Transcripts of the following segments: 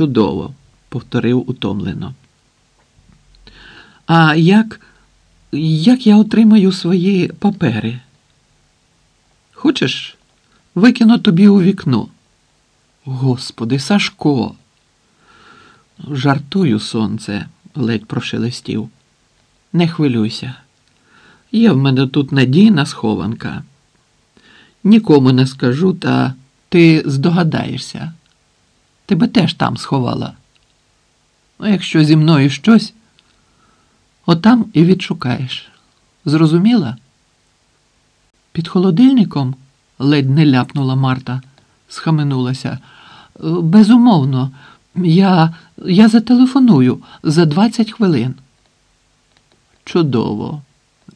Чудово, повторив утомлено. А як, як я отримаю свої папери? Хочеш, викину тобі у вікно? Господи, Сашко. Жартую, сонце, ледь прошелестів. Не хвилюйся. Є в мене тут надійна схованка. Нікому не скажу, та ти здогадаєшся. Тебе теж там сховала. Ну, якщо зі мною щось, отам і відшукаєш. Зрозуміла? Під холодильником? ледь не ляпнула Марта, схаменулася. «Е, Безумовно, я, я зателефоную за 20 хвилин. Чудово,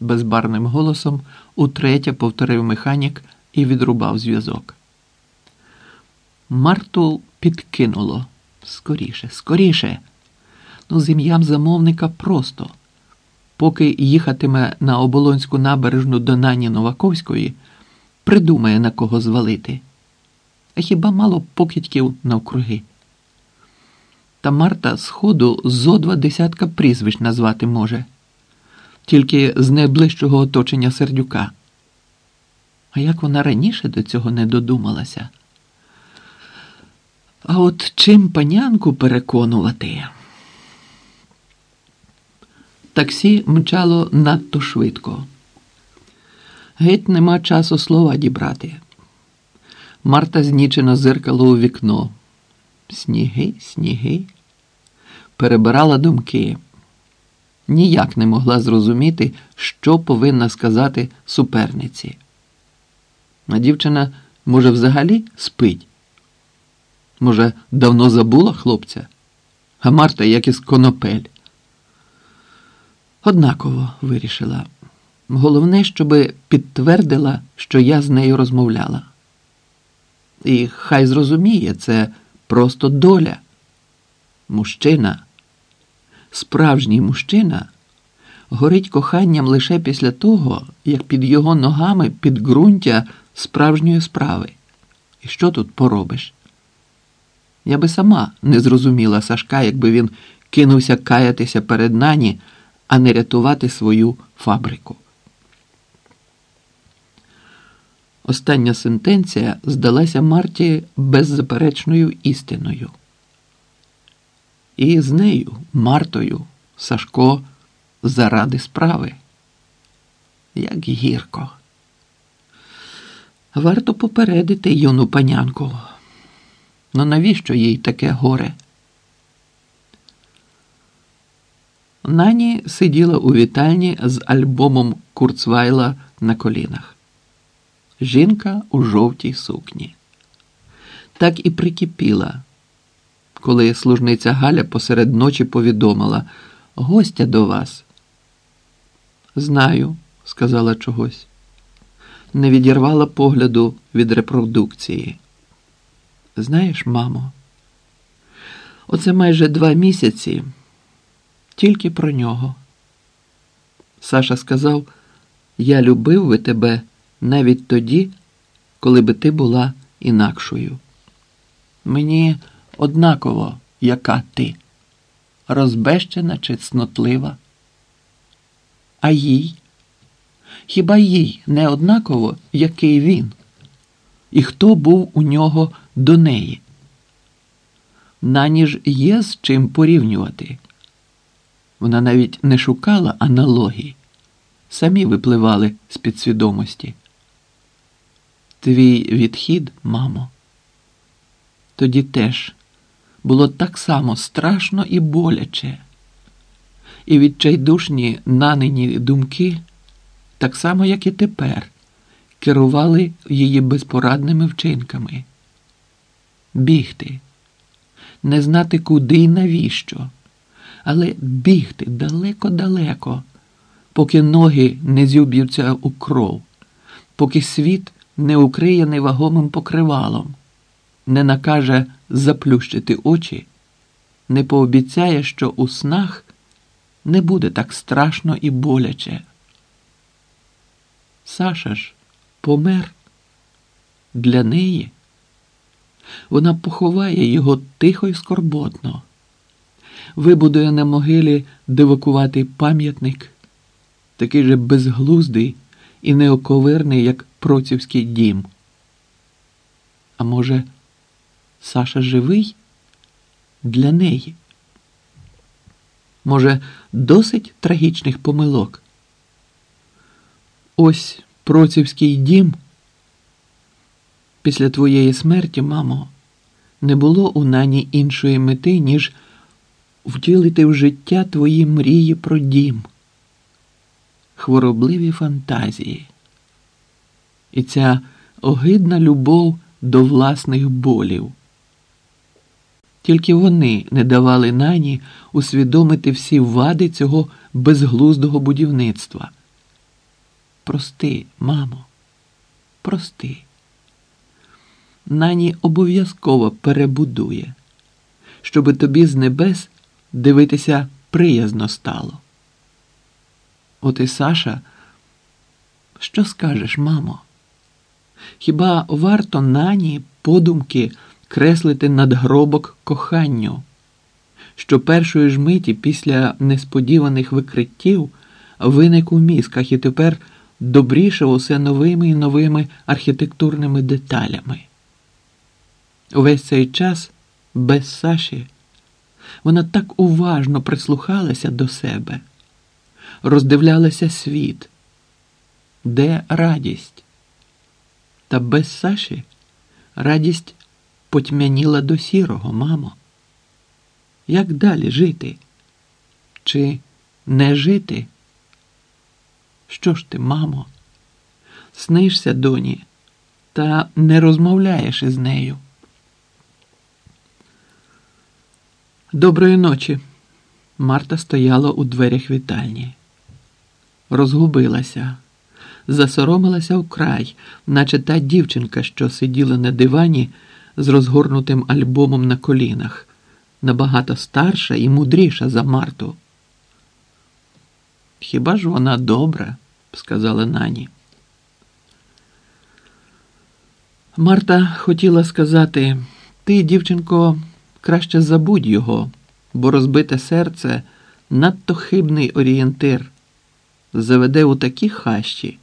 безбарним голосом утретє повторив механік і відрубав зв'язок. Марту підкинуло. Скоріше, скоріше. Ну, з ім'ям замовника просто. Поки їхатиме на оболонську набережну до Нані Новаковської, придумає на кого звалити. А хіба мало покидьків навкруги? Та Марта з ходу зо два десятка прізвищ назвати може, тільки з найближчого оточення сердюка. А як вона раніше до цього не додумалася? А от чим панянку переконувати? Таксі мчало надто швидко. Геть нема часу слова дібрати. Марта знічено зиркала у вікно. Сніги, сніги. Перебирала думки. Ніяк не могла зрозуміти, що повинна сказати суперниці. А дівчина, може, взагалі спить? Може, давно забула хлопця, а Марта як із конопель. Однаково вирішила. Головне, щоб підтвердила, що я з нею розмовляла. І хай зрозуміє, це просто доля. Мужчина, справжній мужчина, горить коханням лише після того, як під його ногами підґрунтя справжньої справи. І що тут поробиш? Я би сама не зрозуміла Сашка, якби він кинувся каятися перед нані, а не рятувати свою фабрику. Остання сентенція здалася Марті беззаперечною істиною. І з нею, Мартою, Сашко, заради справи. Як гірко. Варто попередити юну панянку. Ну навіщо їй таке горе? Нані сиділа у вітальні з альбомом Курцвайла на колінах. Жінка у жовтій сукні. Так і прикипіла, коли служниця Галя посеред ночі повідомила гостя до вас. Знаю, сказала чогось. Не відірвала погляду від репродукції. Знаєш, мамо, оце майже два місяці тільки про нього. Саша сказав: Я любив би тебе навіть тоді, коли би ти була інакшою. Мені однаково, яка ти, розбещена чи цнотлива. А їй? Хіба їй не однаково, який він? І хто був у нього до неї? Нані ж є з чим порівнювати. Вона навіть не шукала аналогій, самі випливали з підсвідомості. Твій відхід, мамо, тоді теж було так само страшно і боляче, і відчайдушні нанині думки, так само, як і тепер, керували її безпорадними вчинками. Бігти, не знати куди і навіщо, але бігти далеко-далеко, поки ноги не зюб'ються у кров, поки світ не укриє невагомим покривалом, не накаже заплющити очі, не пообіцяє, що у снах не буде так страшно і боляче. Саша ж помер для неї. Вона поховає його тихо й скорботно, вибудує на могилі дивакуватий пам'ятник, такий же безглуздий і неоковирний, як процівський дім. А може, Саша живий для неї? Може, досить трагічних помилок? Ось процівський дім. Після твоєї смерті, мамо, не було у нані іншої мети, ніж втілити в життя твої мрії про дім, хворобливі фантазії. І ця огидна любов до власних болів. Тільки вони не давали нані усвідомити всі вади цього безглуздого будівництва. Прости, мамо, прости. Нані обов'язково перебудує, щоби тобі з небес дивитися приязно стало. От і Саша, що скажеш, мамо? Хіба варто нані подумки креслити надгробок коханню, що першої ж миті після несподіваних викриттів виник у мізках і тепер добрішав усе новими і новими архітектурними деталями? Увесь цей час без Саші вона так уважно прислухалася до себе, роздивлялася світ, де радість. Та без Саші радість потьмяніла до сірого, мамо. Як далі жити? Чи не жити? Що ж ти, мамо? Снишся доні, та не розмовляєш із нею. Доброї ночі. Марта стояла у дверях вітальні. Розгубилася, засоромилася вкрай, наче та дівчинка, що сиділа на дивані з розгорнутим альбомом на колінах, набагато старша і мудріша за Марту. Хіба ж вона добра? сказала нані. Марта хотіла сказати, ти, дівчинко, краще забудь його, бо розбите серце надто хибний орієнтир, заведе у такі хащі,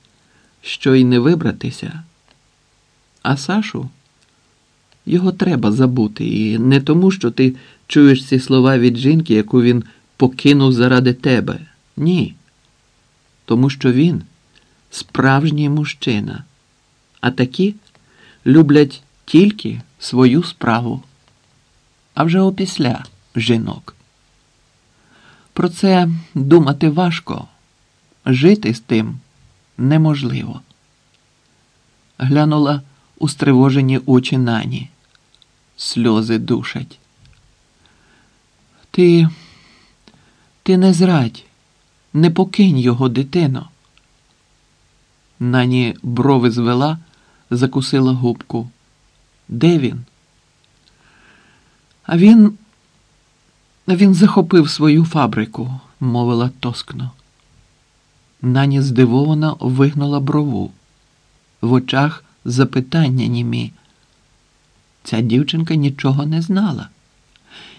що й не вибратися. А Сашу його треба забути, і не тому, що ти чуєш ці слова від жінки, яку він покинув заради тебе. Ні. Тому що він справжній мужчина, а такі люблять тільки свою справу а вже опісля жінок. Про це думати важко, жити з тим неможливо. Глянула у стривожені очі нані. Сльози душать. Ти, ти не зрадь, не покинь його, дитино. Нані брови звела, закусила губку. Де він? А він він захопив свою фабрику, мовила тоскно. Нані здивовано вигнула брову. В очах запитання німі. Ця дівчинка нічого не знала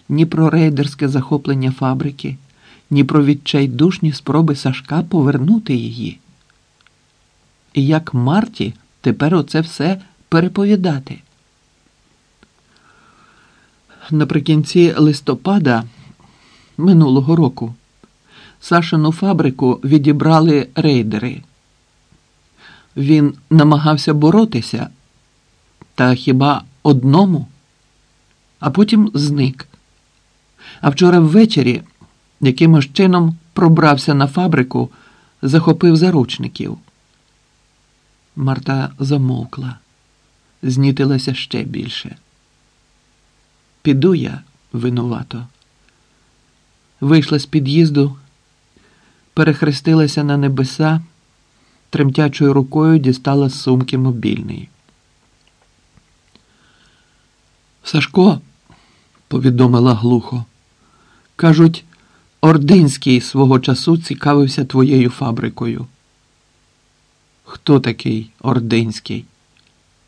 ні про рейдерське захоплення фабрики, ні про відчайдушні спроби Сашка повернути її. І як Марті тепер оце все переповідати наприкінці листопада минулого року Сашину фабрику відібрали рейдери. Він намагався боротися, та хіба одному, а потім зник. А вчора ввечері якимось чином пробрався на фабрику, захопив заручників. Марта замовкла, знітилася ще більше. Піду я винувато. Вийшла з під'їзду, перехрестилася на небеса, тремтячою рукою дістала з сумки мобільний. Сашко, повідомила глухо, кажуть, Ординський свого часу цікавився твоєю фабрикою. Хто такий Ординський?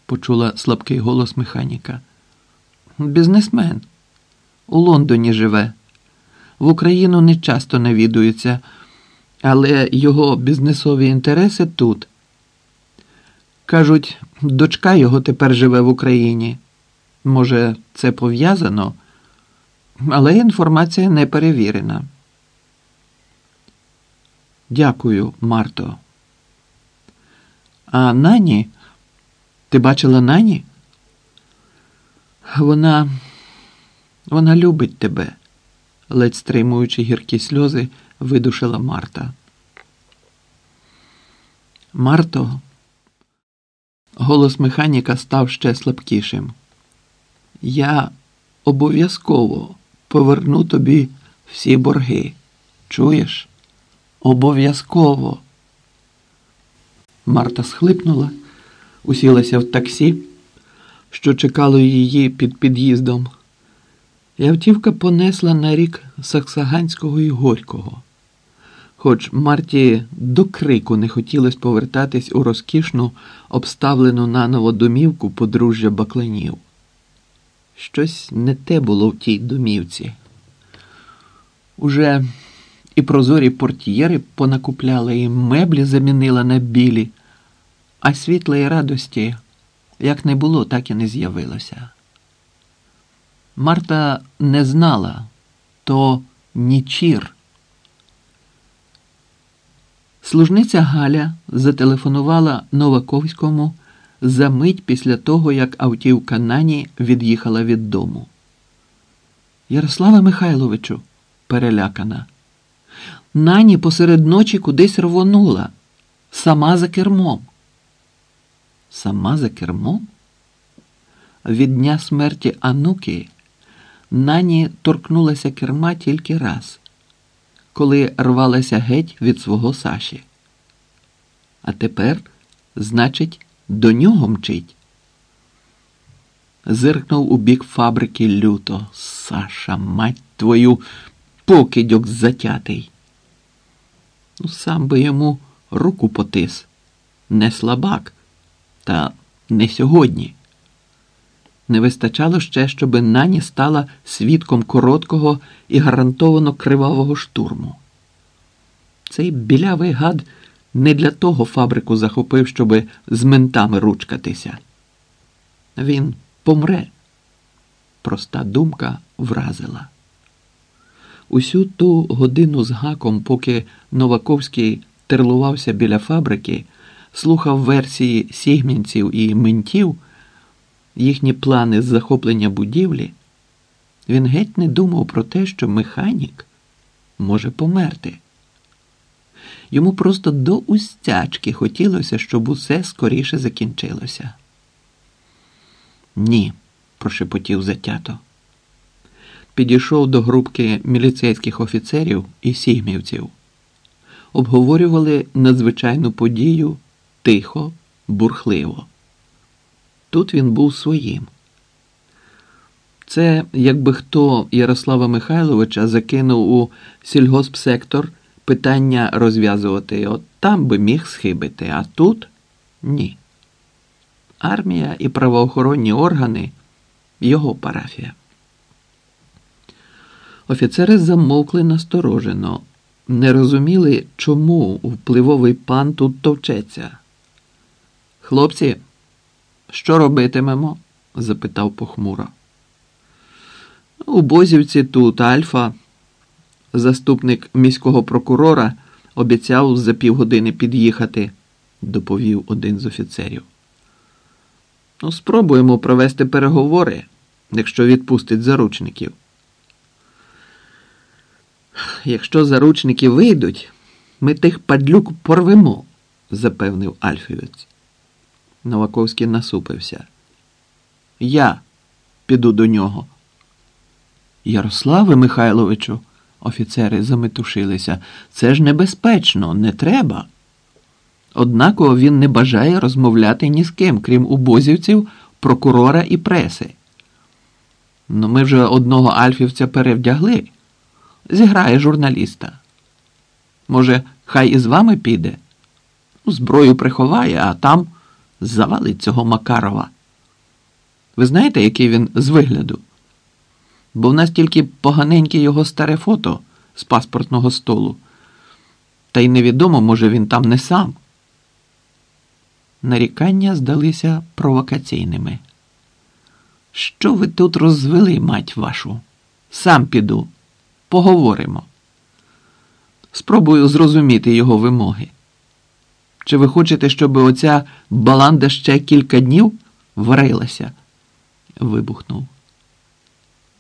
почула слабкий голос механіка. Бізнесмен. У Лондоні живе. В Україну не часто навідується, але його бізнесові інтереси тут. Кажуть, дочка його тепер живе в Україні. Може, це пов'язано, але інформація не перевірена. Дякую, Марто. А Нані? Ти бачила Нані? Вона. Вона любить тебе, ледь стримуючи гіркі сльози, видушила Марта. Марто. Голос механіка став ще слабкішим. Я обов'язково поверну тобі всі борги. Чуєш? Обов'язково. Марта схлипнула, усілася в таксі, що чекало її під під'їздом. І автівка понесла на рік Саксаганського і Горького. Хоч Марті до крику не хотілося повертатись у розкішну, обставлену наново домівку подружжя бакланів. Щось не те було в тій домівці. Уже і прозорі портьєри понакупляли, і меблі замінила на білі, а світлої радості як не було, так і не з'явилося. Марта не знала то нічір. Служниця Галя зателефонувала Новаковському за мить після того, як автівка Нані від'їхала від дому. Ярославе Михайловичу, перелякана. Нані посеред ночі кудись рвонула, сама за кермом. Сама за кермом? Від дня смерті Ануки Нані торкнулася керма тільки раз, коли рвалася геть від свого Саші. А тепер, значить, до нього мчить. Зиркнув у бік фабрики люто. Саша, мать твою, покидьок затятий. Ну, сам би йому руку потис. Не слабак, та не сьогодні. Не вистачало ще, щоби нані стала свідком короткого і гарантовано кривавого штурму. Цей білявий гад не для того фабрику захопив, щоби з ментами ручкатися. Він помре. Проста думка вразила. Усю ту годину з гаком, поки Новаковський тирлувався біля фабрики, слухав версії сігмінців і ментів, їхні плани з захоплення будівлі, він геть не думав про те, що механік може померти. Йому просто до устячки хотілося, щоб усе скоріше закінчилося. Ні, прошепотів затято. Підійшов до групки міліцейських офіцерів і сігмівців. Обговорювали надзвичайну подію тихо, бурхливо. Тут він був своїм. Це якби хто Ярослава Михайловича закинув у сільгоспсектор питання розв'язувати. От там би міг схибити, а тут ні. Армія і правоохоронні органи його парафія. Офіцери замовкли насторожено, не розуміли, чому впливовий пан тут товчеться. Хлопці, що робитимемо? запитав похмуро. У Бозівці тут Альфа, заступник міського прокурора, обіцяв за півгодини під'їхати, доповів один з офіцерів. Ну, спробуємо провести переговори, якщо відпустить заручників. Якщо заручники вийдуть, ми тих падлюк порвемо, запевнив Альфівець. Новаковський насупився. Я піду до нього. Ярославе Михайловичу, офіцери заметушилися, це ж небезпечно, не треба. Однаково він не бажає розмовляти ні з ким, крім убозівців, прокурора і преси. Ну, ми вже одного альфівця перевдягли. Зіграє журналіста. Може, хай із вами піде? Зброю приховає, а там завалить цього Макарова. Ви знаєте, який він з вигляду? Бо в нас тільки поганеньке його старе фото з паспортного столу. Та й невідомо, може, він там не сам. Нарікання здалися провокаційними. Що ви тут розвели, мать вашу? Сам піду. Поговоримо. Спробую зрозуміти його вимоги. Чи ви хочете, щоб оця баланда ще кілька днів варилася? Вибухнув.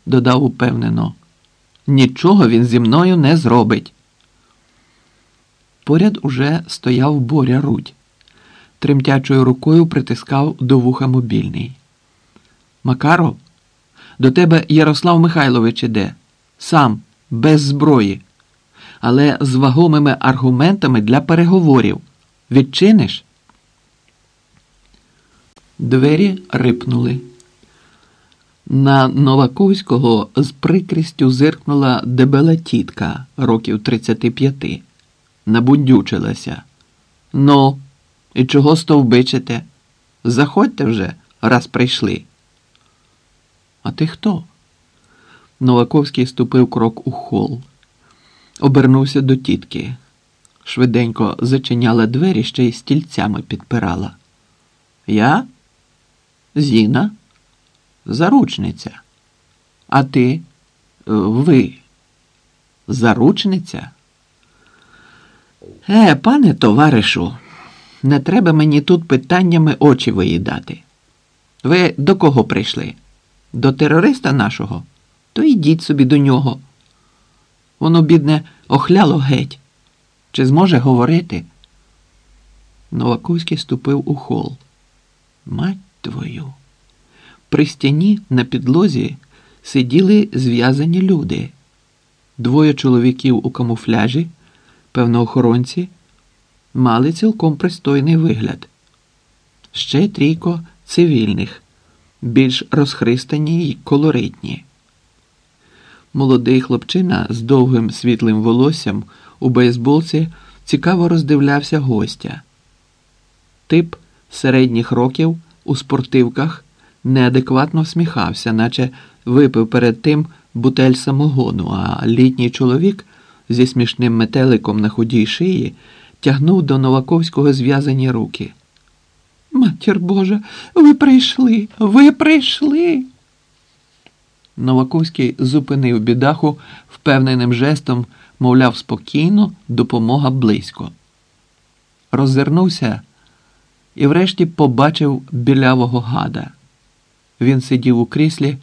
Додав упевнено. Нічого він зі мною не зробить. Поряд уже стояв Боря Рудь. Тремтячою рукою притискав до вуха мобільний. Макаров, до тебе Ярослав Михайлович іде. Сам, без зброї, але з вагомими аргументами для переговорів. Відчиниш? Двері рипнули. На Новаковського з прикрістю зиркнула дебела тітка років 35. Набундючилася. Ну, і чого стовбичите? Заходьте вже, раз прийшли. А ти хто? Новаковський ступив крок у хол, обернувся до тітки. Швиденько зачиняла двері ще й стільцями підпирала. Я? Зіна? Заручниця. А ти? Е, ви? Заручниця? Е, пане товаришу, не треба мені тут питаннями очі виїдати. Ви до кого прийшли? До терориста нашого? То йдіть собі до нього. Воно, бідне, охляло геть. Чи зможе говорити? Новаковський ступив у хол. Мать твою. При стіні на підлозі сиділи зв'язані люди. Двоє чоловіків у камуфляжі, певно, охоронці, мали цілком пристойний вигляд. Ще трійко цивільних, більш розхристані й колоритні. Молодий хлопчина з довгим світлим волоссям у бейсболці цікаво роздивлявся гостя. Тип середніх років у спортивках неадекватно всміхався, наче випив перед тим бутель самогону, а літній чоловік зі смішним метеликом на худій шиї тягнув до Новаковського зв'язані руки. Матір Божа, ви прийшли, ви прийшли. Новаковський зупинив бідаху впевненим жестом, мовляв, спокійно, допомога близько. Роззирнувся і врешті побачив білявого гада. Він сидів у кріслі,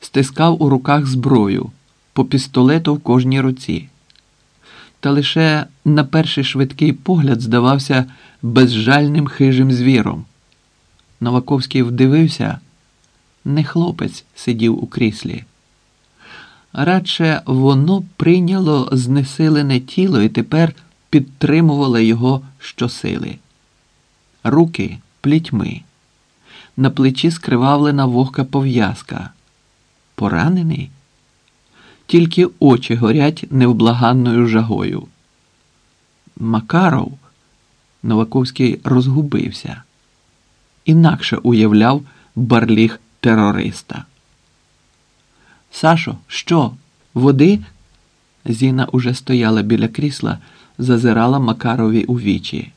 стискав у руках зброю, по пістолету в кожній руці. Та лише на перший швидкий погляд здавався безжальним хижим звіром. Новаковський вдивився, не хлопець сидів у кріслі. Радше воно прийняло знесилене тіло і тепер підтримувало його щосили. Руки плітьми, на плечі скривавлена вогка пов'язка. Поранений? Тільки очі горять невблаганною жагою. Макаров Новаковський розгубився, інакше уявляв барліг терориста. Сашо, що? Води? Зіна уже стояла біля крісла, зазирала Макарові у вічі.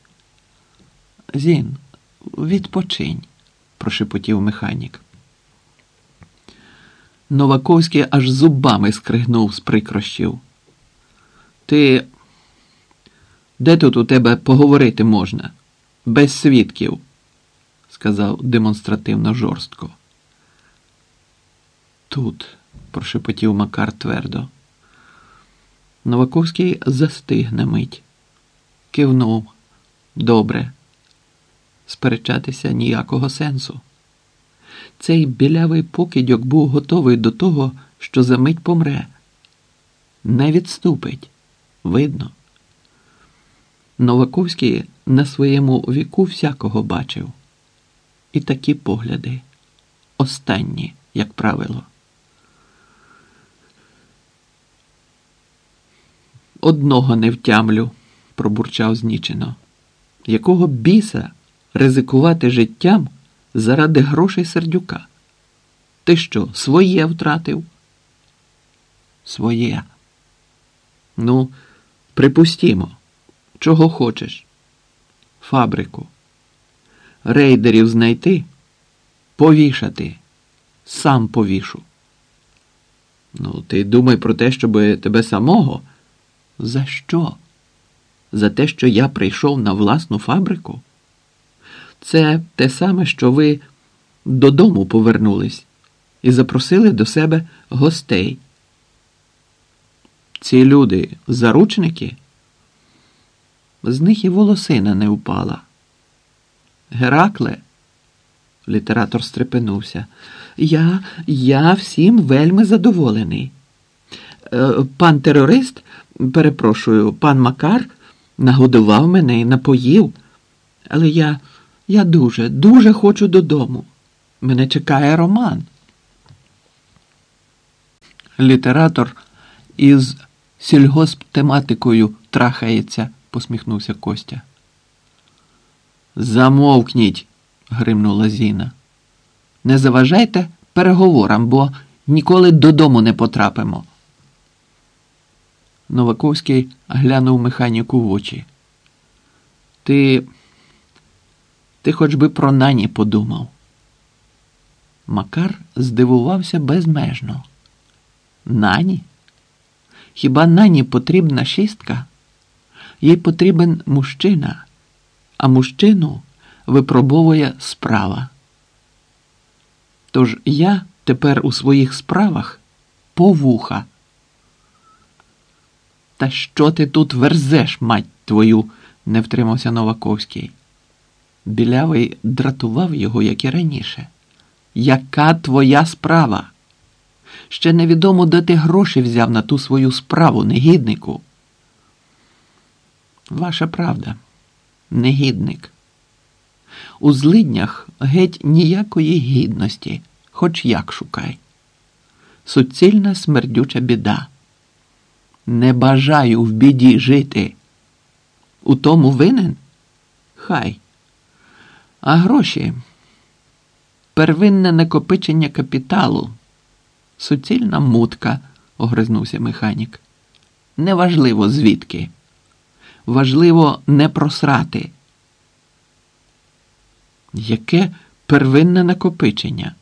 Зін, відпочинь, прошепотів механік. Новаковський аж зубами скригнув з прикрощів. Ти. Де тут у тебе поговорити можна? Без свідків, сказав демонстративно жорстко. Тут, прошепотів Макар твердо. Новаковський застиг на мить, кивнув. Добре. Сперечатися ніякого сенсу. Цей білявий покидьок був готовий до того, що за мить помре. Не відступить, видно. Новаковський на своєму віку всякого бачив. І такі погляди останні, як правило. Одного не втямлю, пробурчав знічено. Якого біса ризикувати життям заради грошей сердюка? Ти що, своє втратив? Своє. Ну, припустімо, чого хочеш. Фабрику. Рейдерів знайти, повішати. Сам повішу. Ну, ти думай про те, щоб тебе самого. За що? За те, що я прийшов на власну фабрику? Це те саме, що ви додому повернулись і запросили до себе гостей. Ці люди заручники? З них і волосина не впала. Геракле, літератор стрепенувся. Я, я всім вельми задоволений. Е, Пан терорист, перепрошую, пан Макар нагодував мене і напоїв, але я, я дуже, дуже хочу додому. Мене чекає роман. Літератор із сільгосптематикою трахається, посміхнувся Костя. Замовкніть, гримнула Зіна. Не заважайте переговорам, бо ніколи додому не потрапимо. Новаковський глянув механіку в очі. Ти. Ти хоч би про нані подумав. Макар здивувався безмежно. Нані? Хіба нані потрібна шістка? Їй потрібен мужчина, а мужчину випробовує справа. Тож я тепер у своїх справах повуха. Та що ти тут верзеш, мать твою? не втримався Новаковський. Білявий дратував його, як і раніше. Яка твоя справа? Ще невідомо, де ти гроші взяв на ту свою справу, негіднику. Ваша правда, негідник. У злиднях геть ніякої гідності, хоч як шукай. Суцільна смердюча біда. Не бажаю в біді жити. У тому винен? Хай. А гроші первинне накопичення капіталу. Суцільна мутка, огризнувся механік. Неважливо звідки. Важливо не просрати. Яке первинне накопичення?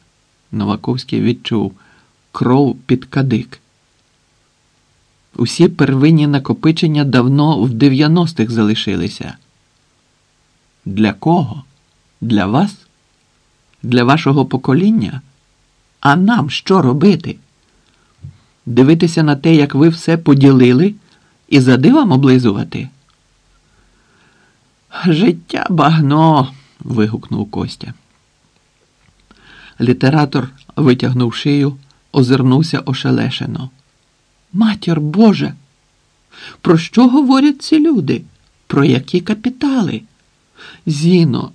Новаковський відчув кров під кадик. Усі первинні накопичення давно в 90-х залишилися. Для кого? Для вас? Для вашого покоління? А нам що робити? Дивитися на те, як ви все поділили, і за дивом облизувати? Життя багно. вигукнув Костя. Літератор, витягнув шию, озирнувся ошелешено. Матір Боже, про що говорять ці люди? Про які капітали? Зіно,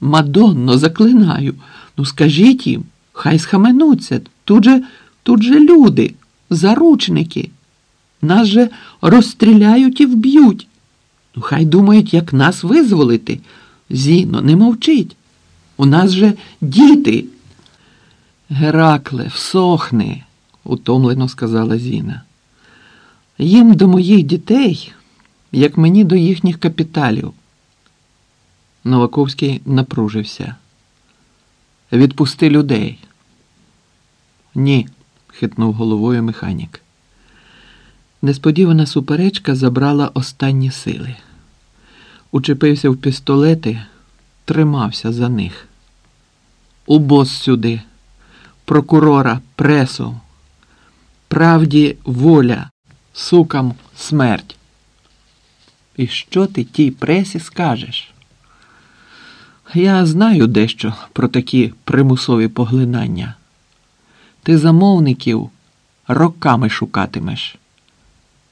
Мадонно, заклинаю, ну скажіть їм, хай схаменуться. Тут же, тут же люди, заручники. Нас же розстріляють і вб'ють. Ну, хай думають, як нас визволити. Зіно, не мовчить. У нас же діти. Геракле, всохни, утомлено сказала Зіна. Їм до моїх дітей, як мені до їхніх капіталів. Новаковський напружився. Відпусти людей. Ні, хитнув головою механік. Несподівана суперечка забрала останні сили. Учепився в пістолети, тримався за них. У бос сюди, прокурора, пресу, правді воля, сукам смерть. І що ти тій пресі скажеш? Я знаю дещо про такі примусові поглинання. Ти замовників роками шукатимеш,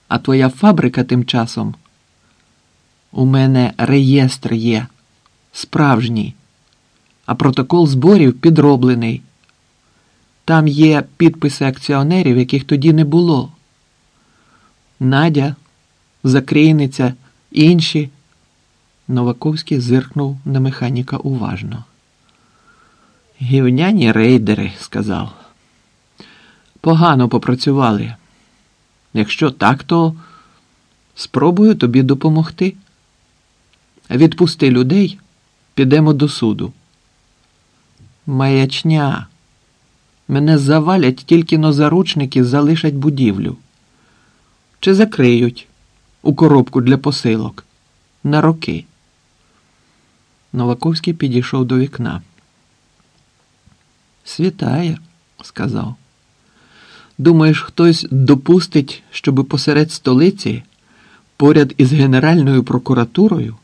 а твоя фабрика тим часом. У мене реєстр є, справжній, а протокол зборів підроблений. Там є підписи акціонерів, яких тоді не було. Надя, Закрійниця, інші. Новаковський зиркнув на механіка уважно. Гівняні рейдери, сказав. Погано попрацювали. Якщо так, то спробую тобі допомогти. Відпусти людей, підемо до суду. Маячня. Мене завалять тільки но заручники залишать будівлю. Чи закриють у коробку для посилок на роки. Новаковський підійшов до вікна. Світає, сказав. Думаєш, хтось допустить, щоби посеред столиці, поряд із Генеральною прокуратурою,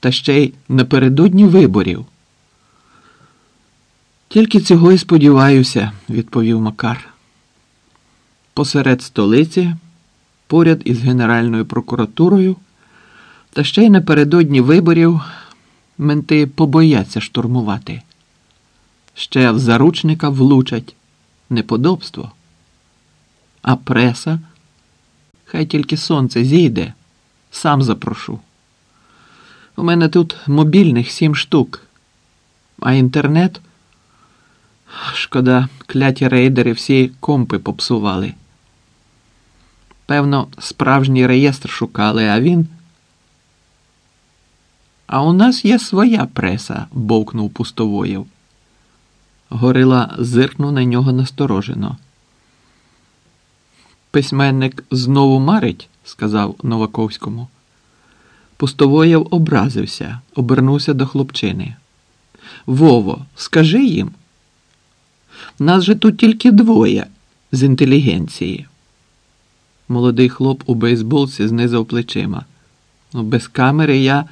та ще й напередодні виборів? Тільки цього і сподіваюся, відповів Макар. Посеред столиці, поряд із Генеральною прокуратурою, та ще й напередодні виборів менти побояться штурмувати. Ще в заручника влучать неподобство. А преса, хай тільки сонце зійде, сам запрошу. У мене тут мобільних сім штук, а інтернет. Шкода, кляті рейдери всі компи попсували. Певно, справжній реєстр шукали, а він. А у нас є своя преса, бовкнув пустовоєв. Горила зиркнув на нього насторожено. Письменник знову марить, сказав Новаковському. Пустовоєв образився, обернувся до хлопчини. Вово, скажи їм. Нас же тут тільки двоє з інтелігенції. Молодий хлоп у бейсболці знизав плечима. Ну, без камери я.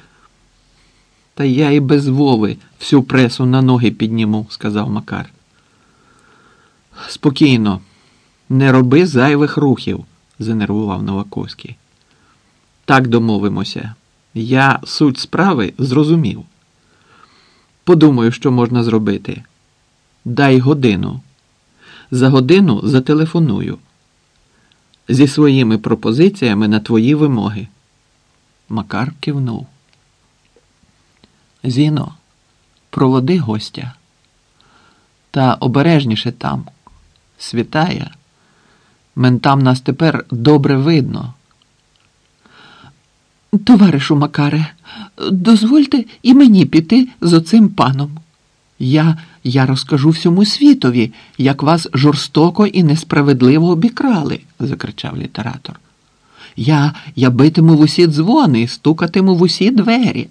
Та я і без Вови всю пресу на ноги підніму, сказав Макар. Спокійно, не роби зайвих рухів, занервував Новаковський. Так домовимося. Я суть справи зрозумів. Подумаю, що можна зробити. Дай годину. За годину зателефоную. Зі своїми пропозиціями на твої вимоги. Макар кивнув. Зіно, проводи гостя. Та обережніше там. Світає. Ментам нас тепер добре видно. Товаришу Макаре, дозвольте і мені піти з оцим паном. Я я розкажу всьому світові, як вас жорстоко і несправедливо обікрали, закричав літератор. Я я битиму в усі дзвони, стукатиму в усі двері.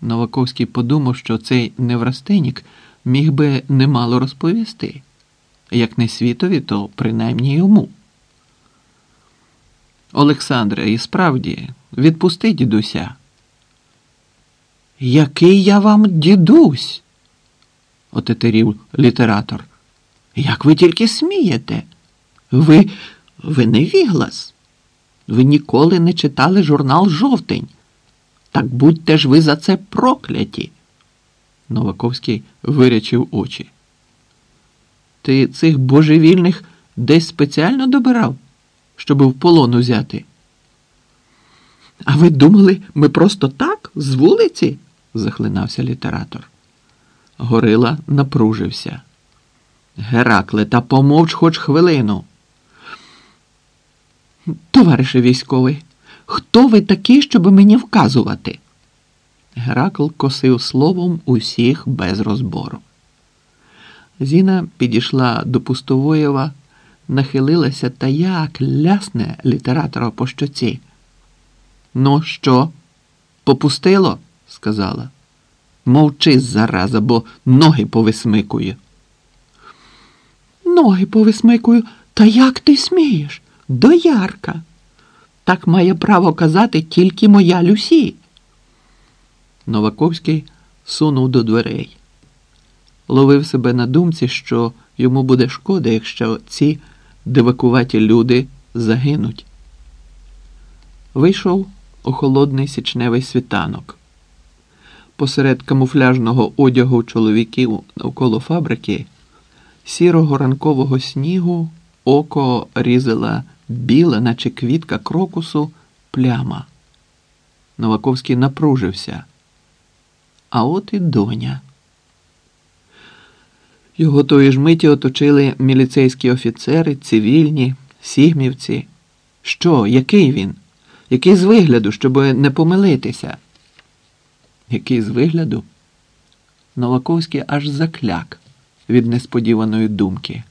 Новаковський подумав, що цей неврастинік міг би немало розповісти. Як не світові, то принаймні йому. Олександре, і справді, відпусти дідуся. Який я вам дідусь? Отетерів літератор. Як ви тільки смієте? Ви ви не віглас. Ви ніколи не читали журнал Жовтень. Так будьте ж ви за це прокляті. Новаковський вирячив очі. Ти цих божевільних десь спеціально добирав, щоб в полон узяти? А ви думали, ми просто так, з вулиці? захлинався літератор. Горила напружився. Геракле, та помовч хоч хвилину. Товарише військовий, хто ви такий, щоб мені вказувати? Геракл косив словом усіх без розбору. Зіна підійшла до Пустовоєва, нахилилася та як лясне літератора по щоці. Ну, що? Попустило? сказала. Мовчи зараза, бо ноги повисмикує. Ноги повисмикую, та як ти смієш? Доярка. Так має право казати тільки моя Люсі. Новаковський сунув до дверей. Ловив себе на думці, що йому буде шкода, якщо ці дивакуваті люди загинуть. Вийшов у холодний січневий світанок посеред камуфляжного одягу чоловіків навколо фабрики, сірого ранкового снігу око різала біла, наче квітка крокусу, пляма. Новаковський напружився. А от і доня. Його тої ж миті оточили міліцейські офіцери, цивільні, сігмівці. Що, який він? Який з вигляду, щоб не помилитися? Який з вигляду? Новаковський аж закляк від несподіваної думки.